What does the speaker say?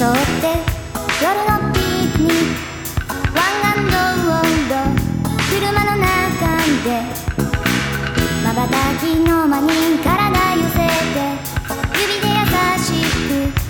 誘って夜のピクニ湾岸ド車の中で。瞬きの間に体寄せて。指で優しく。